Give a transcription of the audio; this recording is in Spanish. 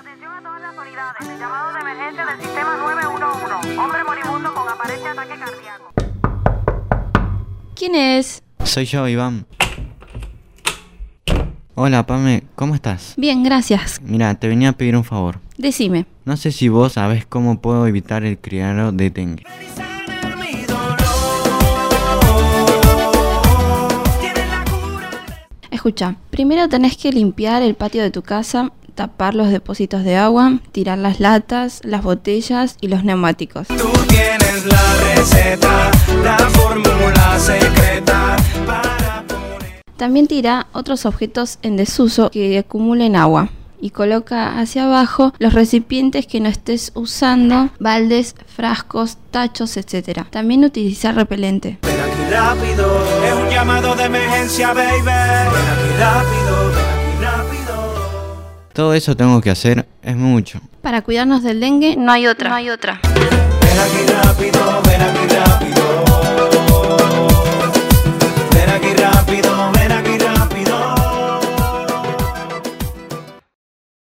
Atención a todas las unidades. Llamado de emergencia del sistema 911. Hombre moribundo con aparente ataque cardíaco. ¿Quién es? Soy yo, Iván. Hola, Pame, ¿cómo estás? Bien, gracias. Mira, te venía a pedir un favor. Decime. No sé si vos sabés cómo puedo evitar el criadero de dengue. Escucha, primero tenés que limpiar el patio de tu casa, tapar los depósitos de agua, tirar las latas, las botellas y los neumáticos. Tú tienes la receta, la fórmula secreta para poner. También tira otros objetos en desuso que acumulen agua y coloca hacia abajo los recipientes que no estés usando, baldes, frascos, tachos, etc. También utilizar repelente. Ven aquí rápido, es un llamado de emergencia, baby. Ven aquí rápido, ven aquí rápido. Todo eso tengo que hacer, es mucho. Para cuidarnos del dengue no hay otra. No hay otra. Ven aquí rápido, ven aquí rápido.